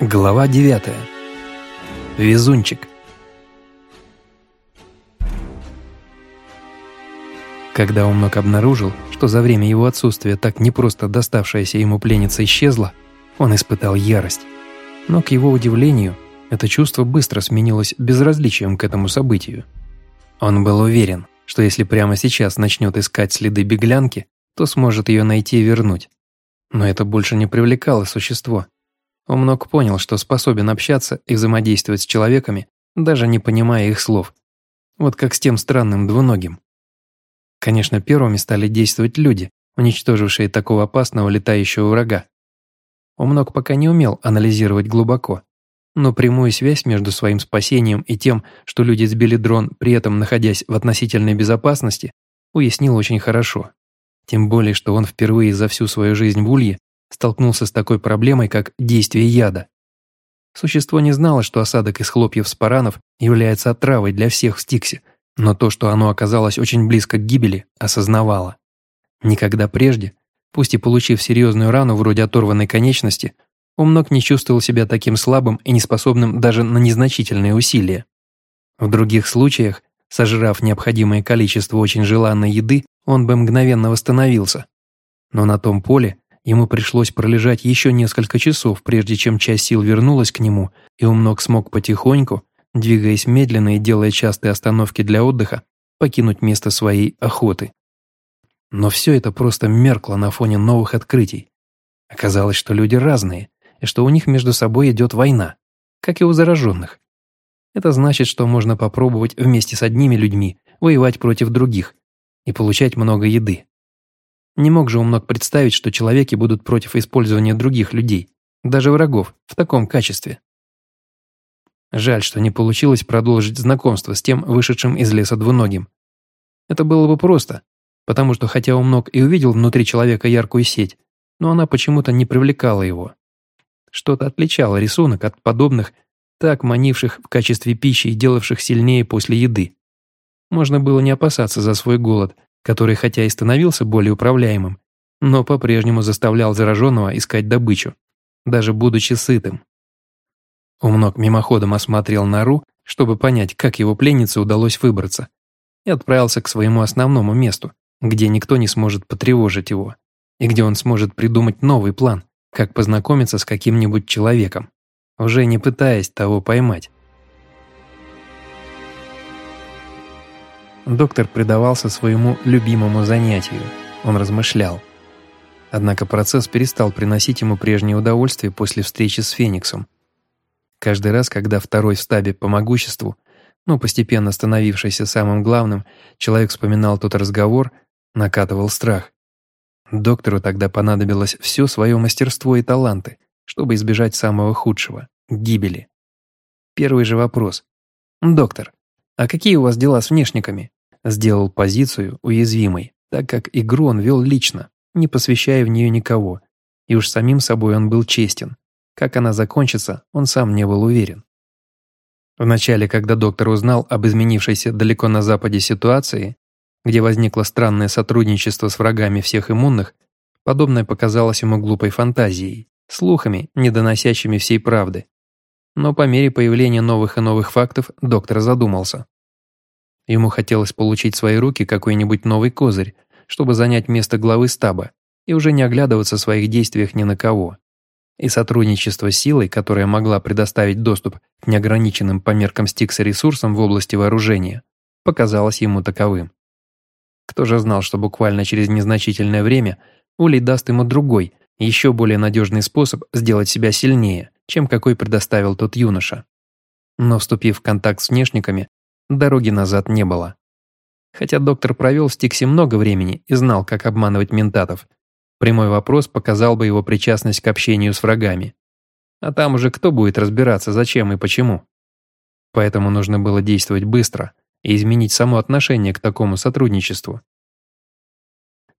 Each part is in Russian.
Глава 9. Везунчик. Когда Умнок обнаружил, что за время его отсутствия так непросто доставшаяся ему пленница исчезла, он испытал ярость. Но, к его удивлению, это чувство быстро сменилось безразличием к этому событию. Он был уверен, что если прямо сейчас начнет искать следы беглянки, то сможет ее найти и вернуть. Но это больше не привлекало существо, Умнок понял, что способен общаться и взаимодействовать с человеками, даже не понимая их слов. Вот как с тем странным двуногим. Конечно, первыми стали действовать люди, уничтожившие такого опасного летающего врага. Умнок пока не умел анализировать глубоко, но прямую связь между своим спасением и тем, что люди сбили дрон, при этом находясь в относительной безопасности, уяснил очень хорошо. Тем более, что он впервые за всю свою жизнь в Улье столкнулся с такой проблемой, как действие яда. Существо не знало, что осадок из хлопьев спаранов является отравой для всех в Стиксе, но то, что оно оказалось очень близко к гибели, осознавало. Никогда прежде, пусть и получив серьезную рану вроде оторванной конечности, Умнок не чувствовал себя таким слабым и неспособным даже на незначительные усилия. В других случаях, сожрав необходимое количество очень желанной еды, он бы мгновенно восстановился. Но на том поле Ему пришлось пролежать еще несколько часов, прежде чем часть сил вернулась к нему, и Умнок смог потихоньку, двигаясь медленно и делая частые остановки для отдыха, покинуть место своей охоты. Но все это просто меркло на фоне новых открытий. Оказалось, что люди разные, и что у них между собой идет война, как и у зараженных. Это значит, что можно попробовать вместе с одними людьми воевать против других и получать много еды. Не мог же Умног представить, что человеки будут против использования других людей, даже врагов, в таком качестве. Жаль, что не получилось продолжить знакомство с тем вышедшим из леса двуногим. Это было бы просто, потому что хотя Умног и увидел внутри человека яркую сеть, но она почему-то не привлекала его. Что-то отличало рисунок от подобных, так манивших в качестве пищи и делавших сильнее после еды. Можно было не опасаться за свой голод, который хотя и становился более управляемым, но по-прежнему заставлял зараженного искать добычу, даже будучи сытым. Умнок мимоходом осмотрел нору, чтобы понять, как его пленнице удалось выбраться, и отправился к своему основному месту, где никто не сможет потревожить его, и где он сможет придумать новый план, как познакомиться с каким-нибудь человеком, уже не пытаясь того поймать. Доктор предавался своему любимому занятию. Он размышлял. Однако процесс перестал приносить ему прежнее удовольствие после встречи с Фениксом. Каждый раз, когда второй в стабе по могуществу, но постепенно становившийся самым главным, человек вспоминал тот разговор, накатывал страх. Доктору тогда понадобилось все свое мастерство и таланты, чтобы избежать самого худшего – гибели. Первый же вопрос. «Доктор, а какие у вас дела с внешниками?» Сделал позицию уязвимой, так как игру он вел лично, не посвящая в нее никого, и уж самим собой он был честен. Как она закончится, он сам не был уверен. Вначале, когда доктор узнал об изменившейся далеко на западе ситуации, где возникло странное сотрудничество с врагами всех иммунных, подобное показалось ему глупой фантазией, слухами, не доносящими всей правды. Но по мере появления новых и новых фактов доктор задумался. Ему хотелось получить в свои руки какой-нибудь новый козырь, чтобы занять место главы стаба и уже не оглядываться в своих действиях ни на кого. И сотрудничество с силой, которая могла предоставить доступ к неограниченным по меркам Стикса ресурсам в области вооружения, показалось ему таковым. Кто же знал, что буквально через незначительное время Улей даст ему другой, еще более надежный способ сделать себя сильнее, чем какой предоставил тот юноша. Но вступив в контакт с внешниками, Дороги назад не было. Хотя доктор провел в Стиксе много времени и знал, как обманывать ментатов, прямой вопрос показал бы его причастность к общению с врагами. А там уже кто будет разбираться, зачем и почему. Поэтому нужно было действовать быстро и изменить само отношение к такому сотрудничеству.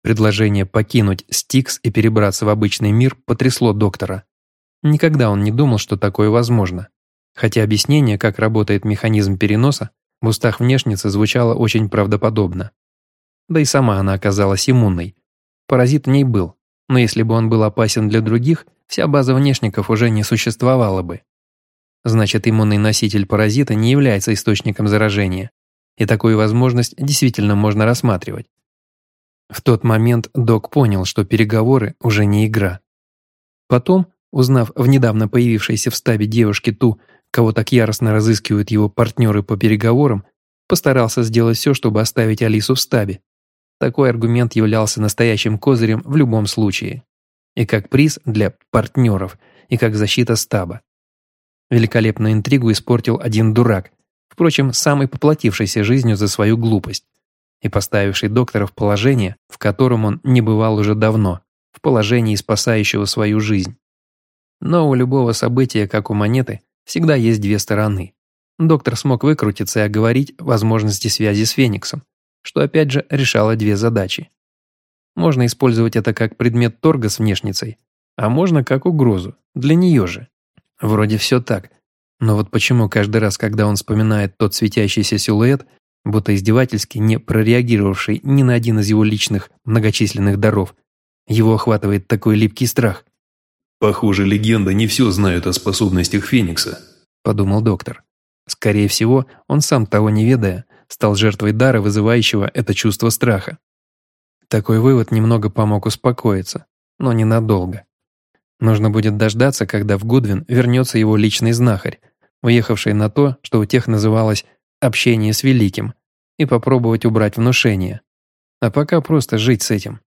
Предложение покинуть Стикс и перебраться в обычный мир потрясло доктора. Никогда он не думал, что такое возможно. Хотя объяснение, как работает механизм переноса, в устах внешницы звучало очень правдоподобно. Да и сама она оказалась иммунной. Паразит в ней был, но если бы он был опасен для других, вся база внешников уже не существовала бы. Значит, иммунный носитель паразита не является источником заражения, и такую возможность действительно можно рассматривать. В тот момент док понял, что переговоры уже не игра. Потом, узнав в недавно появившейся в стабе девушке ту, кого так яростно разыскивают его партнеры по переговорам, постарался сделать все, чтобы оставить Алису в стабе. Такой аргумент являлся настоящим козырем в любом случае. И как приз для партнеров, и как защита стаба. Великолепную интригу испортил один дурак, впрочем, самый поплатившийся жизнью за свою глупость и поставивший доктора в положение, в котором он не бывал уже давно, в положении спасающего свою жизнь. Но у любого события, как у монеты, всегда есть две стороны. Доктор смог выкрутиться и оговорить возможности связи с Фениксом, что опять же решало две задачи. Можно использовать это как предмет торга с внешницей, а можно как угрозу, для нее же. Вроде все так, но вот почему каждый раз, когда он вспоминает тот светящийся силуэт, будто издевательски не прореагировавший ни на один из его личных многочисленных даров. Его охватывает такой липкий страх. «Похоже, легенда не все знают о способностях Феникса», – подумал доктор. Скорее всего, он сам того не ведая, стал жертвой дара, вызывающего это чувство страха. Такой вывод немного помог успокоиться, но ненадолго. Нужно будет дождаться, когда в Гудвин вернется его личный знахарь, уехавший на то, что у тех называлось общение с великим и попробовать убрать внушение. А пока просто жить с этим.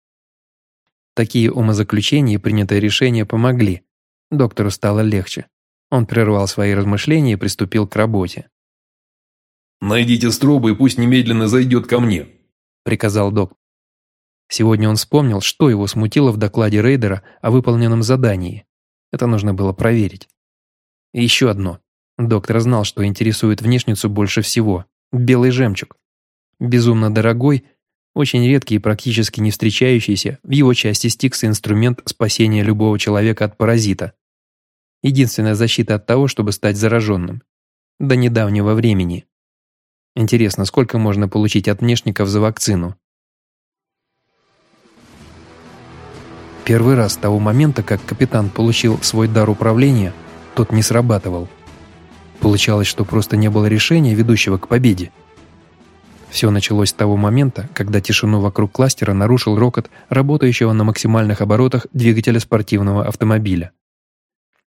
Такие умозаключения и принятые решения помогли. Доктору стало легче. Он прервал свои размышления и приступил к работе. «Найдите стробы и пусть немедленно зайдет ко мне», – приказал доктор. Сегодня он вспомнил, что его смутило в докладе рейдера о выполненном задании. Это нужно было проверить. И еще одно. Доктор знал, что интересует внешницу больше всего – белый жемчуг. Безумно дорогой, очень редкий и практически не встречающийся в его части Стикса инструмент спасения любого человека от паразита. Единственная защита от того, чтобы стать зараженным. До недавнего времени. Интересно, сколько можно получить от внешников за вакцину? Первый раз с того момента, как капитан получил свой дар управления, тот не срабатывал – Получалось, что просто не было решения, ведущего к победе. Все началось с того момента, когда тишину вокруг кластера нарушил рокот работающего на максимальных оборотах двигателя спортивного автомобиля.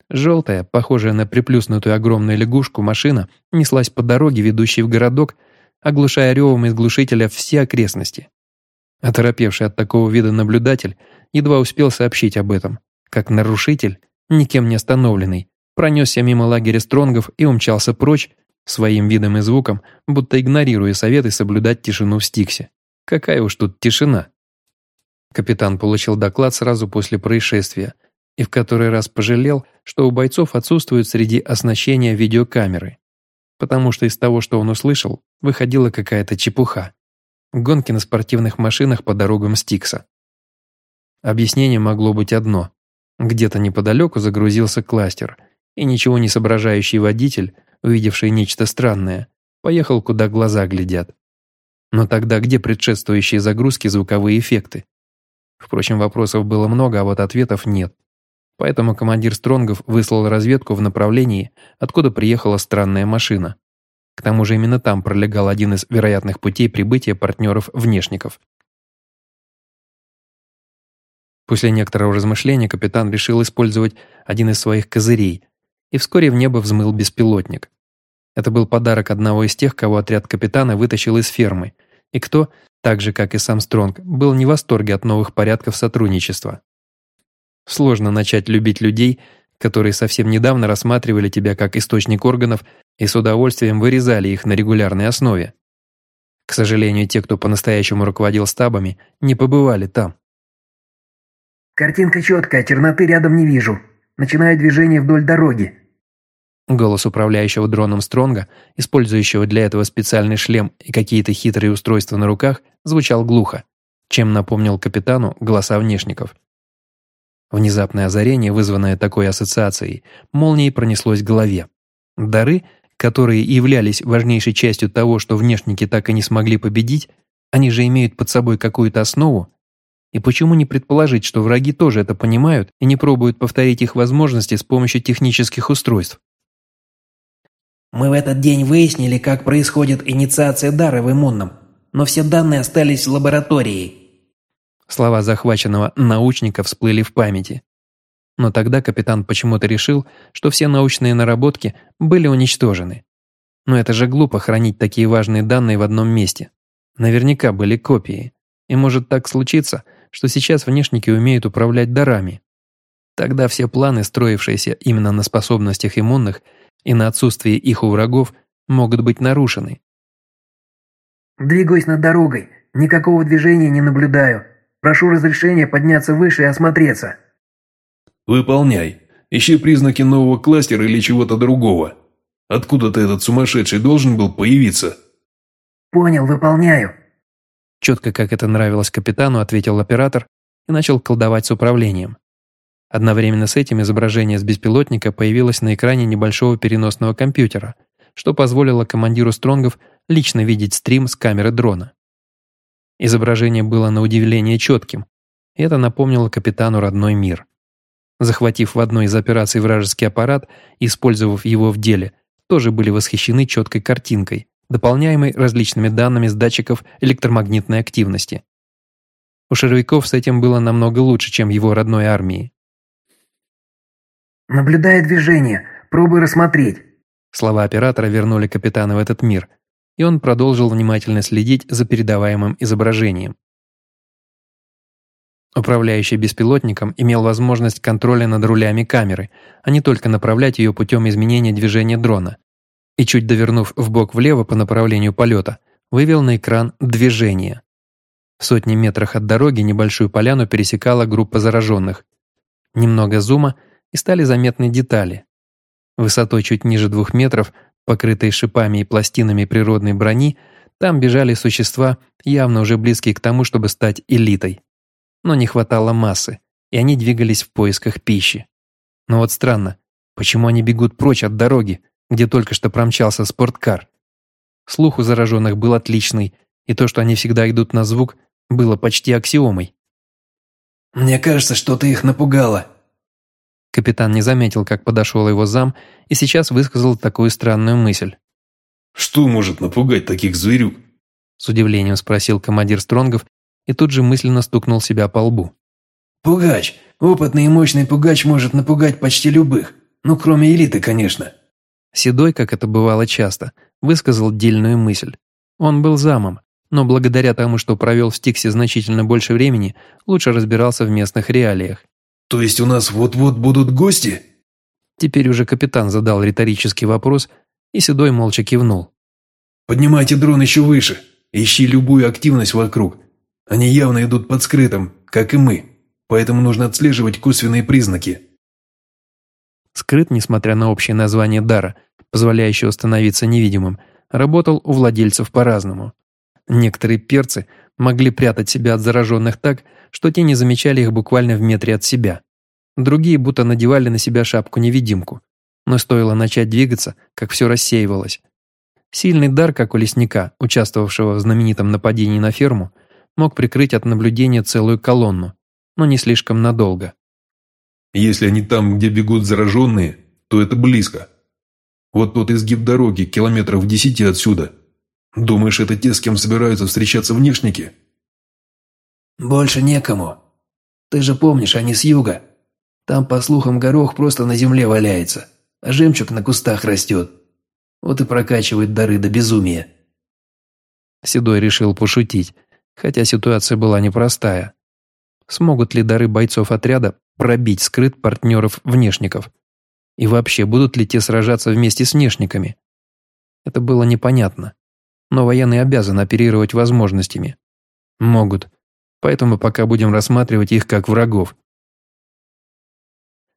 Желтая, похожая на приплюснутую огромную лягушку, машина неслась по дороге, ведущей в городок, оглушая ревом из глушителя все окрестности. Оторопевший от такого вида наблюдатель едва успел сообщить об этом, как нарушитель, никем не остановленный, пронесся мимо лагеря стронгов и умчался прочь, своим видом и звуком, будто игнорируя советы соблюдать тишину в Стиксе. Какая уж тут тишина. Капитан получил доклад сразу после происшествия и в который раз пожалел, что у бойцов отсутствует среди оснащения видеокамеры, потому что из того, что он услышал, выходила какая-то чепуха. Гонки на спортивных машинах по дорогам Стикса. Объяснение могло быть одно. Где-то неподалеку загрузился кластер – и ничего не соображающий водитель, увидевший нечто странное, поехал, куда глаза глядят. Но тогда где предшествующие загрузки звуковые эффекты? Впрочем, вопросов было много, а вот ответов нет. Поэтому командир Стронгов выслал разведку в направлении, откуда приехала странная машина. К тому же именно там пролегал один из вероятных путей прибытия партнеров-внешников. После некоторого размышления капитан решил использовать один из своих козырей, и вскоре в небо взмыл беспилотник. Это был подарок одного из тех, кого отряд капитана вытащил из фермы, и кто, так же как и сам Стронг, был не в восторге от новых порядков сотрудничества. Сложно начать любить людей, которые совсем недавно рассматривали тебя как источник органов и с удовольствием вырезали их на регулярной основе. К сожалению, те, кто по-настоящему руководил стабами, не побывали там. «Картинка четкая, черноты рядом не вижу», Начинаю движение вдоль дороги». Голос управляющего дроном Стронга, использующего для этого специальный шлем и какие-то хитрые устройства на руках, звучал глухо, чем напомнил капитану голоса внешников. Внезапное озарение, вызванное такой ассоциацией, молнией пронеслось в голове. Дары, которые являлись важнейшей частью того, что внешники так и не смогли победить, они же имеют под собой какую-то основу, И почему не предположить, что враги тоже это понимают и не пробуют повторить их возможности с помощью технических устройств? Мы в этот день выяснили, как происходит инициация дара в иммунном, но все данные остались в лаборатории. Слова захваченного научника всплыли в памяти. Но тогда капитан почему-то решил, что все научные наработки были уничтожены. Но это же глупо хранить такие важные данные в одном месте. Наверняка были копии. И может так случиться, что сейчас внешники умеют управлять дарами. Тогда все планы, строившиеся именно на способностях иммунных и на отсутствии их у врагов, могут быть нарушены. «Двигаюсь над дорогой. Никакого движения не наблюдаю. Прошу разрешения подняться выше и осмотреться». «Выполняй. Ищи признаки нового кластера или чего-то другого. Откуда-то этот сумасшедший должен был появиться». «Понял, выполняю». Четко, как это нравилось капитану, ответил оператор и начал колдовать с управлением. Одновременно с этим изображение с беспилотника появилось на экране небольшого переносного компьютера, что позволило командиру Стронгов лично видеть стрим с камеры дрона. Изображение было на удивление четким, и это напомнило капитану родной мир. Захватив в одной из операций вражеский аппарат и использовав его в деле, тоже были восхищены четкой картинкой, дополняемой различными данными с датчиков электромагнитной активности. У шаровиков с этим было намного лучше, чем его родной армии. «Наблюдая движение, пробуй рассмотреть». Слова оператора вернули капитана в этот мир, и он продолжил внимательно следить за передаваемым изображением. Управляющий беспилотником имел возможность контроля над рулями камеры, а не только направлять ее путем изменения движения дрона. И чуть довернув в бок влево по направлению полета, вывел на экран движение. В сотни метрах от дороги небольшую поляну пересекала группа зараженных. Немного зума, и стали заметны детали. Высотой чуть ниже двух метров покрытые шипами и пластинами природной брони, там бежали существа, явно уже близкие к тому, чтобы стать элитой. Но не хватало массы, и они двигались в поисках пищи. Но вот странно, почему они бегут прочь от дороги, где только что промчался спорткар? Слух у зараженных был отличный, и то, что они всегда идут на звук, было почти аксиомой. «Мне кажется, что ты их напугала», Капитан не заметил, как подошел его зам, и сейчас высказал такую странную мысль. «Что может напугать таких зверюк?» С удивлением спросил командир Стронгов и тут же мысленно стукнул себя по лбу. «Пугач! Опытный и мощный пугач может напугать почти любых. Ну, кроме элиты, конечно». Седой, как это бывало часто, высказал дельную мысль. Он был замом, но благодаря тому, что провел в Стиксе значительно больше времени, лучше разбирался в местных реалиях. «То есть у нас вот-вот будут гости?» Теперь уже капитан задал риторический вопрос, и Седой молча кивнул. «Поднимайте дрон еще выше. Ищи любую активность вокруг. Они явно идут под скрытым, как и мы, поэтому нужно отслеживать косвенные признаки». Скрыт, несмотря на общее название дара, позволяющего становиться невидимым, работал у владельцев по-разному. Некоторые перцы могли прятать себя от зараженных так, что те не замечали их буквально в метре от себя. Другие будто надевали на себя шапку-невидимку. Но стоило начать двигаться, как все рассеивалось. Сильный дар, как у лесника, участвовавшего в знаменитом нападении на ферму, мог прикрыть от наблюдения целую колонну, но не слишком надолго. «Если они там, где бегут зараженные, то это близко. Вот тот изгиб дороги, километров в десяти отсюда. Думаешь, это те, с кем собираются встречаться внешники?» «Больше некому. Ты же помнишь, они с юга. Там, по слухам, горох просто на земле валяется, а жемчуг на кустах растет. Вот и прокачивают дары до безумия». Седой решил пошутить, хотя ситуация была непростая. Смогут ли дары бойцов отряда пробить скрыт партнеров-внешников? И вообще, будут ли те сражаться вместе с внешниками? Это было непонятно. Но военные обязаны оперировать возможностями. Могут, поэтому пока будем рассматривать их как врагов.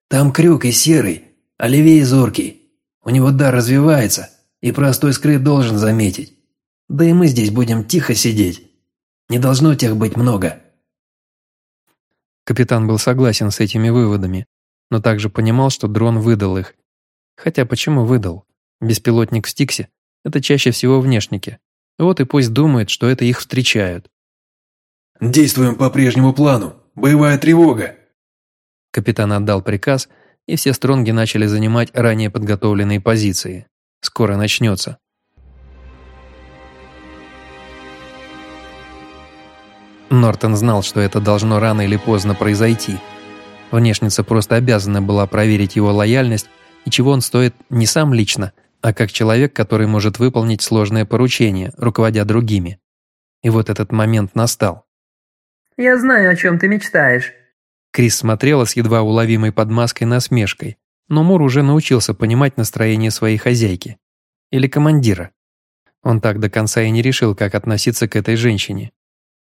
«Там крюк и серый, а левее зоркий. У него дар развивается, и простой скрыт должен заметить. Да и мы здесь будем тихо сидеть. Не должно тех быть много». Капитан был согласен с этими выводами, но также понимал, что дрон выдал их. Хотя почему выдал? Беспилотник в Стиксе – это чаще всего внешники. Вот и пусть думают, что это их встречают. Действуем по прежнему плану. Боевая тревога!» Капитан отдал приказ, и все стронги начали занимать ранее подготовленные позиции. Скоро начнется. Нортон знал, что это должно рано или поздно произойти. Внешница просто обязана была проверить его лояльность и чего он стоит не сам лично, а как человек, который может выполнить сложное поручение, руководя другими. И вот этот момент настал. «Я знаю, о чем ты мечтаешь». Крис смотрела с едва уловимой подмазкой насмешкой, но Мур уже научился понимать настроение своей хозяйки. Или командира. Он так до конца и не решил, как относиться к этой женщине.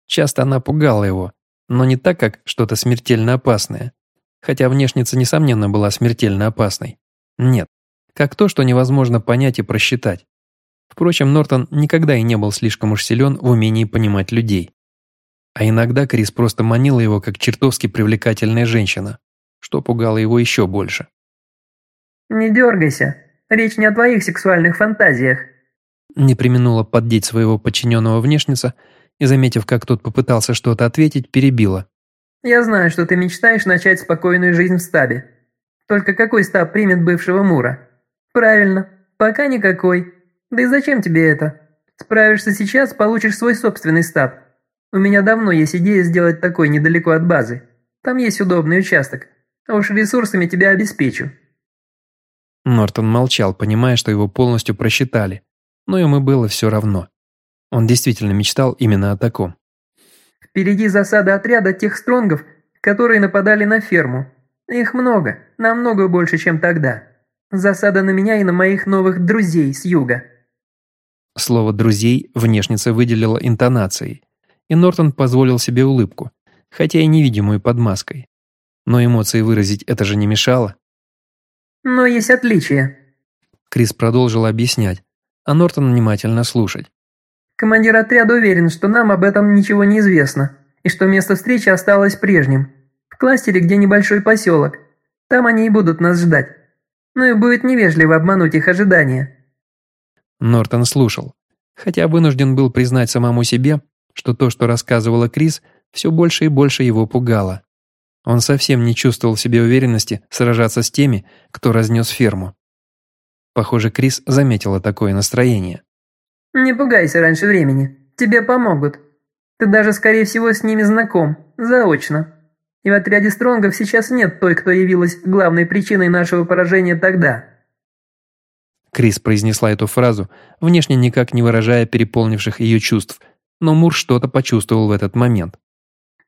Часто она пугала его, но не так, как что-то смертельно опасное. Хотя внешница, несомненно, была смертельно опасной. Нет, как то, что невозможно понять и просчитать. Впрочем, Нортон никогда и не был слишком уж силен в умении понимать людей. А иногда Крис просто манила его как чертовски привлекательная женщина, что пугало его еще больше. «Не дергайся, речь не о твоих сексуальных фантазиях», не применула поддеть своего подчиненного внешница и, заметив, как тот попытался что-то ответить, перебила. «Я знаю, что ты мечтаешь начать спокойную жизнь в стабе. Только какой стаб примет бывшего Мура? Правильно, пока никакой. Да и зачем тебе это? Справишься сейчас, получишь свой собственный стаб. У меня давно есть идея сделать такой недалеко от базы. Там есть удобный участок. А уж ресурсами тебя обеспечу». Нортон молчал, понимая, что его полностью просчитали. Но ему было все равно. Он действительно мечтал именно о таком. «Впереди засада отряда тех стронгов, которые нападали на ферму. Их много, намного больше, чем тогда. Засада на меня и на моих новых друзей с юга». Слово «друзей» внешница выделила интонацией, и Нортон позволил себе улыбку, хотя и невидимую под маской. Но эмоции выразить это же не мешало. «Но есть отличия», — Крис продолжил объяснять, а Нортон внимательно слушать. Командир отряда уверен, что нам об этом ничего не известно, и что место встречи осталось прежним. В кластере, где небольшой поселок. Там они и будут нас ждать. Ну и будет невежливо обмануть их ожидания». Нортон слушал, хотя вынужден был признать самому себе, что то, что рассказывала Крис, все больше и больше его пугало. Он совсем не чувствовал в себе уверенности сражаться с теми, кто разнес ферму. Похоже, Крис заметила такое настроение. «Не пугайся раньше времени. Тебе помогут. Ты даже, скорее всего, с ними знаком. Заочно. И в отряде Стронгов сейчас нет той, кто явилась главной причиной нашего поражения тогда». Крис произнесла эту фразу, внешне никак не выражая переполнивших ее чувств, но Мур что-то почувствовал в этот момент.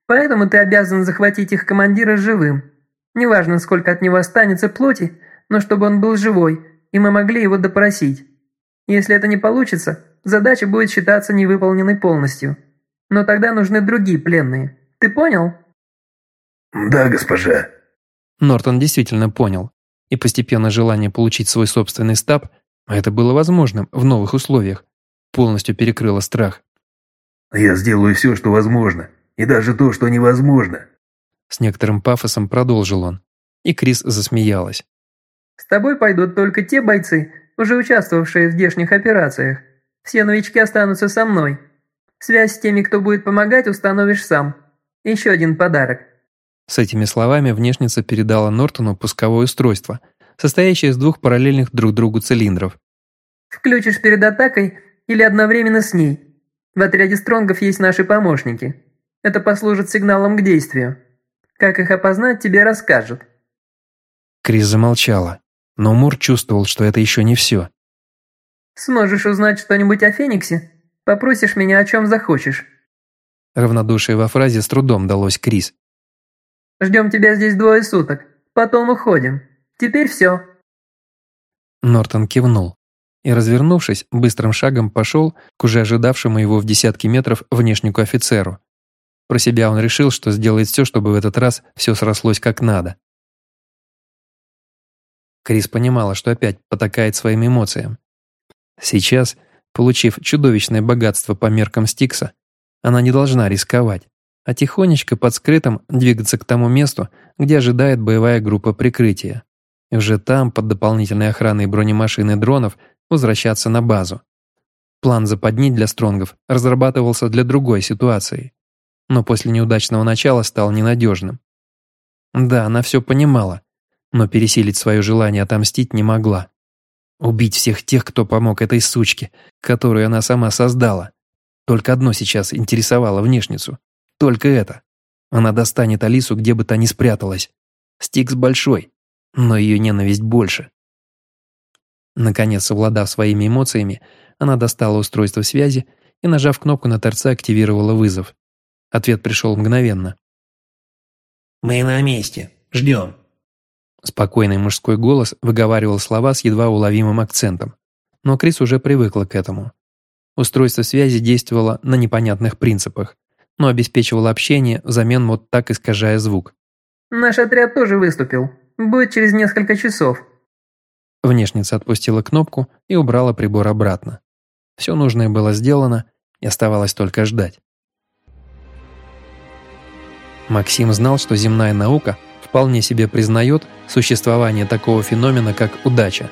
«Поэтому ты обязан захватить их командира живым. Неважно, сколько от него останется плоти, но чтобы он был живой, и мы могли его допросить. Если это не получится, задача будет считаться невыполненной полностью. Но тогда нужны другие пленные. Ты понял?» «Да, госпожа». Нортон действительно понял. И постепенно желание получить свой собственный стаб, а это было возможным в новых условиях, полностью перекрыло страх. «Я сделаю все, что возможно, и даже то, что невозможно». С некоторым пафосом продолжил он, и Крис засмеялась. «С тобой пойдут только те бойцы, уже участвовавшие в здешних операциях. Все новички останутся со мной. Связь с теми, кто будет помогать, установишь сам. Еще один подарок». С этими словами внешница передала Нортону пусковое устройство, состоящее из двух параллельных друг другу цилиндров. «Включишь перед атакой или одновременно с ней. В отряде стронгов есть наши помощники. Это послужит сигналом к действию. Как их опознать, тебе расскажут». Крис замолчала, но Мур чувствовал, что это еще не все. «Сможешь узнать что-нибудь о Фениксе? Попросишь меня о чем захочешь». Равнодушие во фразе с трудом далось Крис. «Ждем тебя здесь двое суток. Потом уходим. Теперь все». Нортон кивнул и, развернувшись, быстрым шагом пошел к уже ожидавшему его в десятки метров внешнику офицеру. Про себя он решил, что сделает все, чтобы в этот раз все срослось как надо. Крис понимала, что опять потакает своим эмоциям. Сейчас, получив чудовищное богатство по меркам Стикса, она не должна рисковать, а тихонечко под скрытым двигаться к тому месту, где ожидает боевая группа прикрытия. И уже там, под дополнительной охраной бронемашины дронов, возвращаться на базу. План западни для стронгов разрабатывался для другой ситуации. но после неудачного начала стал ненадежным. Да, она все понимала, но пересилить свое желание отомстить не могла. Убить всех тех, кто помог этой сучке, которую она сама создала. Только одно сейчас интересовало внешницу. Только это. Она достанет Алису, где бы та ни спряталась. Стикс большой, но ее ненависть больше. Наконец, совладав своими эмоциями, она достала устройство связи и, нажав кнопку на торце, активировала вызов. Ответ пришел мгновенно. «Мы на месте. Ждем». Спокойный мужской голос выговаривал слова с едва уловимым акцентом. Но Крис уже привыкла к этому. Устройство связи действовало на непонятных принципах, но обеспечивало общение взамен вот так искажая звук. «Наш отряд тоже выступил. Будет через несколько часов». Внешница отпустила кнопку и убрала прибор обратно. Все нужное было сделано, и оставалось только ждать. Максим знал, что земная наука вполне себе признает существование такого феномена, как удача.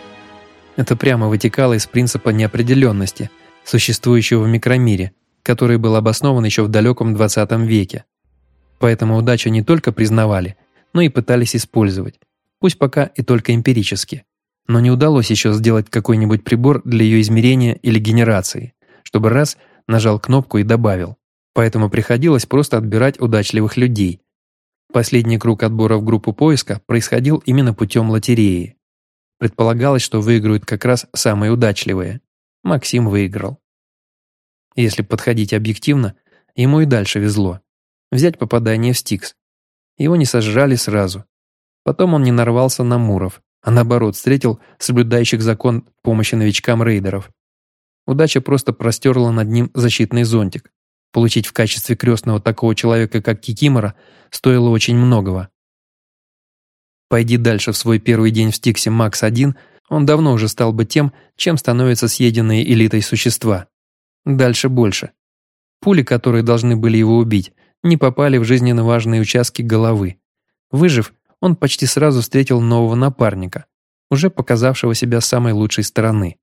Это прямо вытекало из принципа неопределенности, существующего в микромире, который был обоснован еще в далеком 20 веке. Поэтому удачу не только признавали, но и пытались использовать, пусть пока и только эмпирически но не удалось еще сделать какой-нибудь прибор для ее измерения или генерации, чтобы раз нажал кнопку и добавил. Поэтому приходилось просто отбирать удачливых людей. Последний круг отбора в группу поиска происходил именно путем лотереи. Предполагалось, что выиграют как раз самые удачливые. Максим выиграл. Если подходить объективно, ему и дальше везло. Взять попадание в Стикс. Его не сожрали сразу. Потом он не нарвался на Муров, а наоборот встретил соблюдающих закон помощи новичкам рейдеров. Удача просто простерла над ним защитный зонтик. Получить в качестве крестного такого человека, как Кикимора, стоило очень многого. Пойди дальше в свой первый день в Стиксе Макс-1, он давно уже стал бы тем, чем становятся съеденные элитой существа. Дальше больше. Пули, которые должны были его убить, не попали в жизненно важные участки головы. Выжив, он почти сразу встретил нового напарника, уже показавшего себя самой лучшей стороны.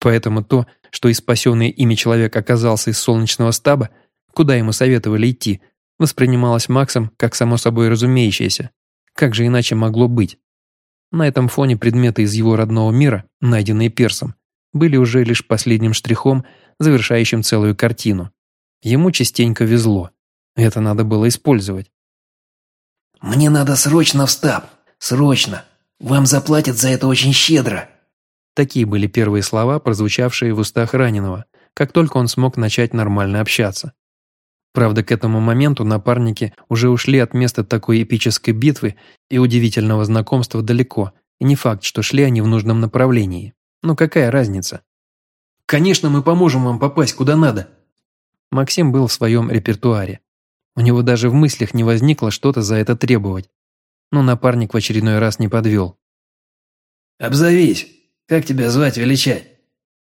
Поэтому то, что и спасенный ими человек оказался из солнечного стаба, куда ему советовали идти, воспринималось Максом как само собой разумеющееся. Как же иначе могло быть? На этом фоне предметы из его родного мира, найденные персом, были уже лишь последним штрихом, завершающим целую картину. Ему частенько везло. Это надо было использовать. «Мне надо срочно в стаб! Срочно! Вам заплатят за это очень щедро!» Такие были первые слова, прозвучавшие в устах раненого, как только он смог начать нормально общаться. Правда, к этому моменту напарники уже ушли от места такой эпической битвы и удивительного знакомства далеко, и не факт, что шли они в нужном направлении. Но какая разница? «Конечно, мы поможем вам попасть куда надо!» Максим был в своем репертуаре. У него даже в мыслях не возникло что-то за это требовать. Но напарник в очередной раз не подвел. «Обзовись. Как тебя звать, величать?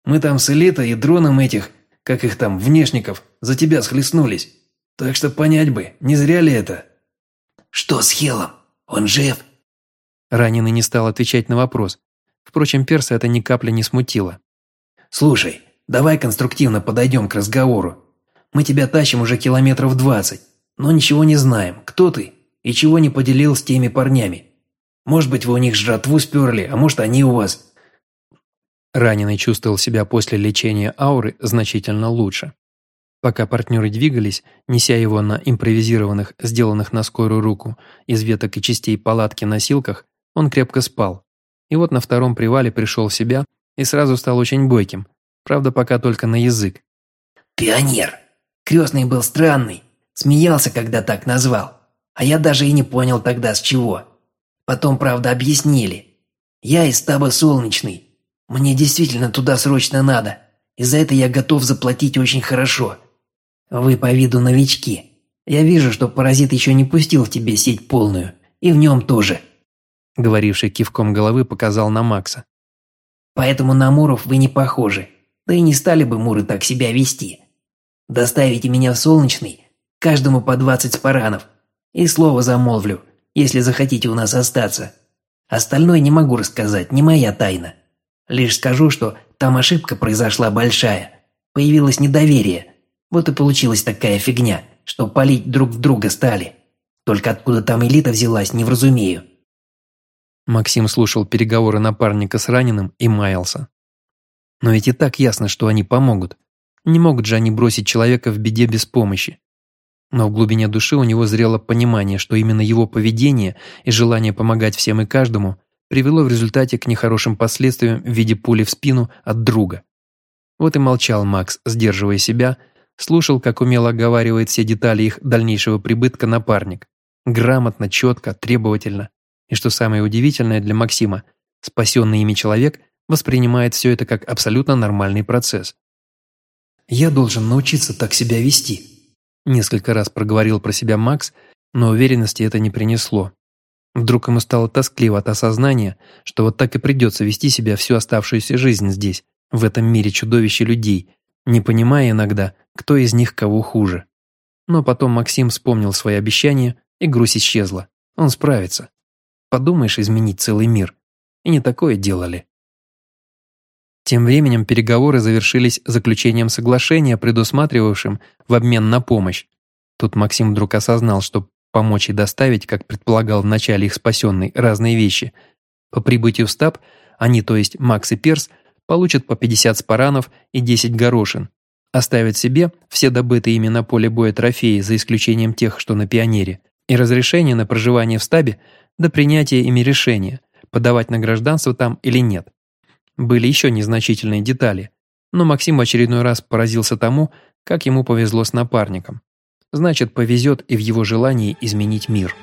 Мы там с элитой и дроном этих, как их там, внешников, за тебя схлестнулись. Так что понять бы, не зря ли это?» «Что с Хелом? Он жив?» Раненый не стал отвечать на вопрос. Впрочем, перса это ни капли не смутило. «Слушай, давай конструктивно подойдем к разговору. Мы тебя тащим уже километров двадцать, но ничего не знаем, кто ты и чего не поделил с теми парнями. Может быть, вы у них жратву сперли, а может, они у вас». Раненый чувствовал себя после лечения ауры значительно лучше. Пока партнеры двигались, неся его на импровизированных, сделанных на скорую руку, из веток и частей палатки носилках, он крепко спал. И вот на втором привале пришел в себя и сразу стал очень бойким, правда, пока только на язык. «Пионер!» Крестный был странный, смеялся, когда так назвал. А я даже и не понял тогда с чего. Потом, правда, объяснили. Я из стаба Солнечный. Мне действительно туда срочно надо. И за это я готов заплатить очень хорошо. Вы по виду новички. Я вижу, что паразит еще не пустил в тебе сеть полную. И в нем тоже. Говоривший кивком головы показал на Макса. Поэтому на Муров вы не похожи. Да и не стали бы Муры так себя вести. Доставите меня в Солнечный, каждому по двадцать спаранов. И слово замолвлю, если захотите у нас остаться. Остальное не могу рассказать, не моя тайна. Лишь скажу, что там ошибка произошла большая. Появилось недоверие. Вот и получилась такая фигня. что палить друг в друга стали. Только откуда там элита взялась, не вразумею». Максим слушал переговоры напарника с раненым и маялся. Но ведь и так ясно, что они помогут. Не могут же они бросить человека в беде без помощи. Но в глубине души у него зрело понимание, что именно его поведение и желание помогать всем и каждому привело в результате к нехорошим последствиям в виде пули в спину от друга. Вот и молчал Макс, сдерживая себя, слушал, как умело оговаривает все детали их дальнейшего прибытка напарник. Грамотно, четко, требовательно. И что самое удивительное для Максима, спасенный ими человек воспринимает все это как абсолютно нормальный процесс. «Я должен научиться так себя вести», Несколько раз проговорил про себя Макс, но уверенности это не принесло. Вдруг ему стало тоскливо от осознания, что вот так и придется вести себя всю оставшуюся жизнь здесь, в этом мире чудовищ людей, не понимая иногда, кто из них кого хуже. Но потом Максим вспомнил свои обещания, и грусть исчезла. Он справится. Подумаешь, изменить целый мир. И не такое делали. Тем временем переговоры завершились заключением соглашения, предусматривавшим в обмен на помощь. Тут Максим вдруг осознал, что помочь и доставить, как предполагал в начале их спасенный, разные вещи. По прибытию в стаб они, то есть Макс и Перс, получат по 50 спаранов и 10 горошин. Оставят себе все добытые ими на поле боя трофеи, за исключением тех, что на пионере, и разрешение на проживание в стабе до принятия ими решения, подавать на гражданство там или нет. Были еще незначительные детали, но Максим в очередной раз поразился тому, как ему повезло с напарником. Значит, повезет и в его желании изменить мир.